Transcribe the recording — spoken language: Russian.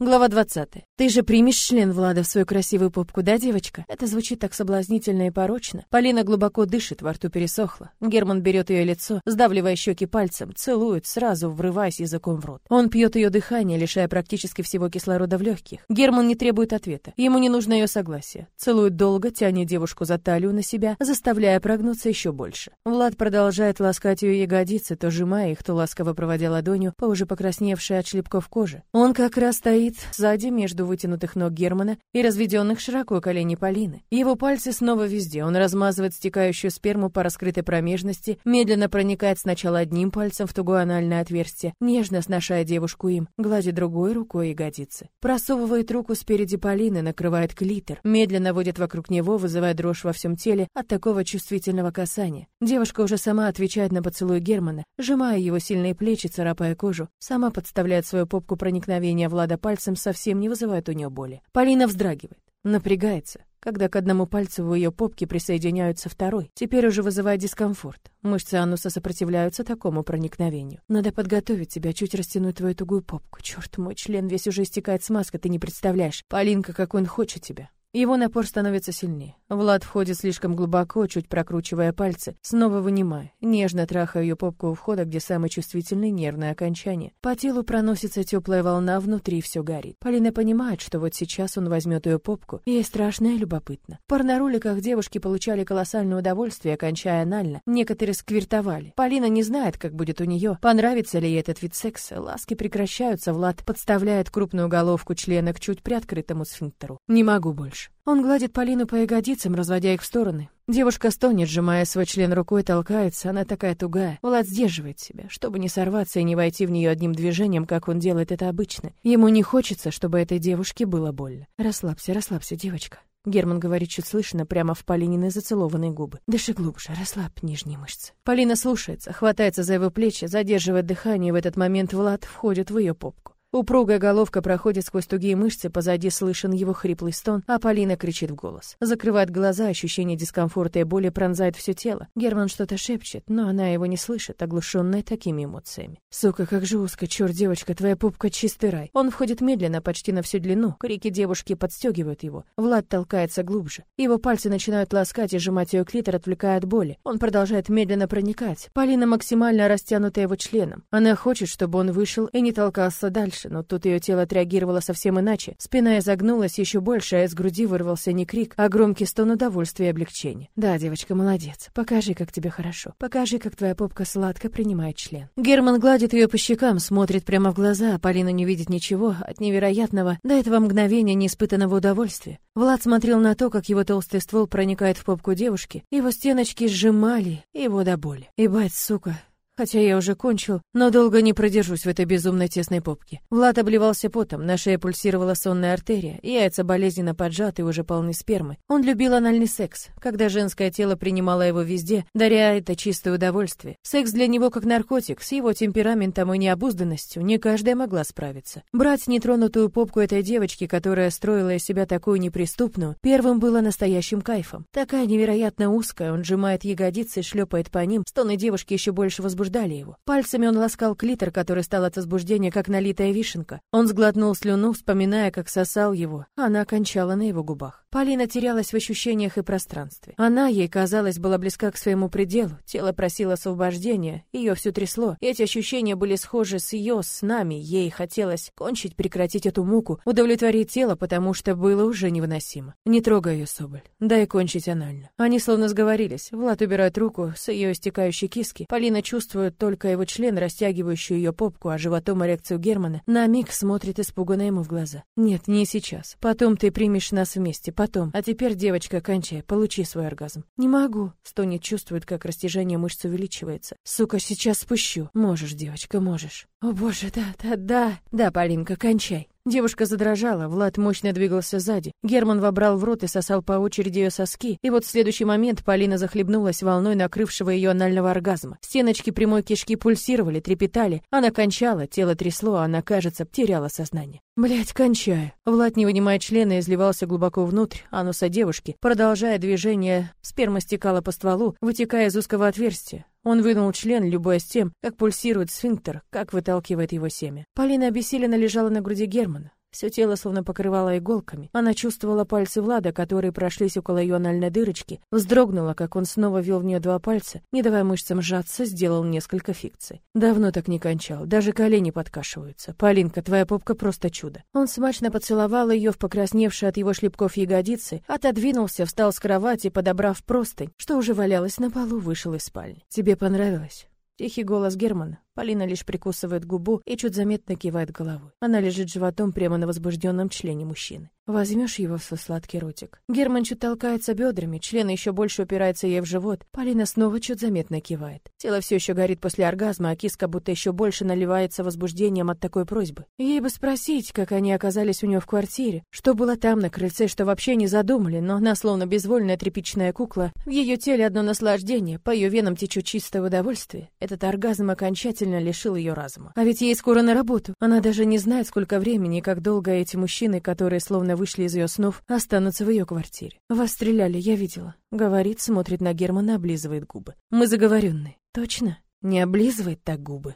Глава 20. Ты же примешь член Влада в свою красивую попку, да, девочка? Это звучит так соблазнительно и порочно. Полина глубоко дышит, во рту пересохло. Герман берет ее лицо, сдавливая щеки пальцем, целует, сразу врываясь языком в рот. Он пьет ее дыхание, лишая практически всего кислорода в легких. Герман не требует ответа. Ему не нужно ее согласие. Целует долго, тянет девушку за талию на себя, заставляя прогнуться еще больше. Влад продолжает ласкать ее ягодицы, то сжимая их, то ласково проводя ладонью по уже покрасневшей от шлепков кожи. Он как раз стоит стоит сзади между вытянутых ног Германа и разведенных широко коленей Полины. Его пальцы снова везде. Он размазывает стекающую сперму по раскрытой промежности, медленно проникает сначала одним пальцем в тугое анальное отверстие, нежно сношая девушку им, гладит другой рукой ягодицы. Просовывает руку спереди Полины, накрывает клитор, медленно водит вокруг него, вызывая дрожь во всем теле от такого чувствительного касания. Девушка уже сама отвечает на поцелуй Германа, сжимая его сильные плечи, царапая кожу, сама подставляет свою попку проникновения Влада пальцем пальцем совсем не вызывает у нее боли. Полина вздрагивает, напрягается, когда к одному пальцу в ее попке присоединяются второй. Теперь уже вызывает дискомфорт. Мышцы ануса сопротивляются такому проникновению. Надо подготовить тебя, чуть растянуть твою тугую попку. Черт, мой член весь уже истекает смазка, ты не представляешь. Полинка, как он хочет тебя. Его напор становится сильнее. Влад входит слишком глубоко, чуть прокручивая пальцы, снова вынимая, нежно трахая ее попку у входа, где самое чувствительное нервное окончание. По телу проносится теплая волна, внутри все горит. Полина понимает, что вот сейчас он возьмет ее попку, ей страшно и любопытно. В порнороликах девушки получали колоссальное удовольствие, кончая анально. Некоторые сквиртовали. Полина не знает, как будет у нее, понравится ли ей этот вид секса. Ласки прекращаются, Влад подставляет крупную головку члена к чуть приоткрытому сфинктеру. «Не могу больше». Он гладит Полину по ягодицам, разводя их в стороны. Девушка стонет, сжимая свой член рукой, толкается. Она такая тугая. Влад сдерживает себя, чтобы не сорваться и не войти в нее одним движением, как он делает это обычно. Ему не хочется, чтобы этой девушке было больно. «Расслабься, расслабься, девочка». Герман говорит чуть слышно, прямо в Полинины зацелованные губы. «Дыши глубже, расслабь нижние мышцы». Полина слушается, хватается за его плечи, задерживает дыхание, и в этот момент Влад входит в ее попку. Упругая головка проходит сквозь тугие мышцы, позади слышен его хриплый стон, а Полина кричит в голос. Закрывает глаза, ощущение дискомфорта и боли пронзает все тело. Герман что-то шепчет, но она его не слышит, оглушенная такими эмоциями. «Сука, как же узко, черт, девочка, твоя пупка чистый рай». Он входит медленно, почти на всю длину. Крики девушки подстегивают его. Влад толкается глубже. Его пальцы начинают ласкать и сжимать ее клитор, отвлекая от боли. Он продолжает медленно проникать. Полина максимально растянута его членом. Она хочет, чтобы он вышел и не толкался дальше дальше, но тут ее тело отреагировало совсем иначе. Спина изогнулась еще больше, а из груди вырвался не крик, а громкий стон удовольствия и облегчения. «Да, девочка, молодец. Покажи, как тебе хорошо. Покажи, как твоя попка сладко принимает член». Герман гладит ее по щекам, смотрит прямо в глаза, а Полина не видит ничего от невероятного до этого мгновения неиспытанного удовольствия. Влад смотрел на то, как его толстый ствол проникает в попку девушки, его стеночки сжимали его до боли. «Ебать, сука, Хотя я уже кончил, но долго не продержусь в этой безумной тесной попке. Влад обливался потом, на шее пульсировала сонная артерия, яйца болезненно поджаты и уже полны спермы. Он любил анальный секс, когда женское тело принимало его везде, даря это чистое удовольствие. Секс для него как наркотик, с его темпераментом и необузданностью не каждая могла справиться. Брать нетронутую попку этой девочки, которая строила из себя такую неприступную, первым было настоящим кайфом. Такая невероятно узкая, он сжимает ягодицы шлепает по ним, стоны девушки еще больше возбуждают возбуждали его. Пальцами он ласкал клитор, который стал от возбуждения как налитая вишенка. Он сглотнул слюну, вспоминая, как сосал его. Она кончала на его губах. Полина терялась в ощущениях и пространстве. Она, ей казалось, была близка к своему пределу. Тело просило освобождения, ее все трясло. Эти ощущения были схожи с ее, с нами. Ей хотелось кончить, прекратить эту муку, удовлетворить тело, потому что было уже невыносимо. Не трогай ее, Соболь. Дай кончить анально. Они словно сговорились. Влад убирает руку с ее истекающей киски. Полина чувствует только его член, растягивающий ее попку, а животом эрекцию Германа. На миг смотрит испуганно ему в глаза. Нет, не сейчас. Потом ты примешь нас вместе потом. А теперь, девочка, кончай, получи свой оргазм. Не могу. Стонет, чувствует, как растяжение мышц увеличивается. Сука, сейчас спущу. Можешь, девочка, можешь. О боже, да, да, да. Да, Полинка, кончай. Девушка задрожала, Влад мощно двигался сзади. Герман вобрал в рот и сосал по очереди ее соски, и вот в следующий момент Полина захлебнулась волной накрывшего ее анального оргазма. Стеночки прямой кишки пульсировали, трепетали, она кончала, тело трясло, а она, кажется, теряла сознание. Блять, кончаю. Влад, не вынимая члена, изливался глубоко внутрь ануса девушки, продолжая движение, сперма стекала по стволу, вытекая из узкого отверстия. Он вынул член, любуясь тем, как пульсирует сфинктер, как выталкивает его семя. Полина обессиленно лежала на груди Германа. Все тело словно покрывало иголками. Она чувствовала пальцы Влада, которые прошлись около ее анальной дырочки, вздрогнула, как он снова вел в нее два пальца, не давая мышцам сжаться, сделал несколько фикций. Давно так не кончал, даже колени подкашиваются. Полинка, твоя попка просто чудо. Он смачно поцеловал ее в покрасневшие от его шлепков ягодицы, отодвинулся, встал с кровати, подобрав простынь, что уже валялась на полу, вышел из спальни. Тебе понравилось? Тихий голос Германа. Полина лишь прикусывает губу и чуть заметно кивает головой. Она лежит животом прямо на возбужденном члене мужчины. Возьмешь его в свой сладкий ротик. Герман чуть толкается бедрами, член еще больше упирается ей в живот. Полина снова чуть заметно кивает. Тело все еще горит после оргазма, а киска будто еще больше наливается возбуждением от такой просьбы. Ей бы спросить, как они оказались у нее в квартире, что было там на крыльце, что вообще не задумали, но она словно безвольная тряпичная кукла. В ее теле одно наслаждение, по ее венам течет чистое удовольствие. Этот оргазм окончательно лишил ее разума. А ведь ей скоро на работу. Она даже не знает, сколько времени и как долго эти мужчины, которые словно вышли из ее снов, останутся в ее квартире. Вас стреляли, я видела. Говорит, смотрит на Германа, облизывает губы. Мы заговоренные. Точно? Не облизывает так губы.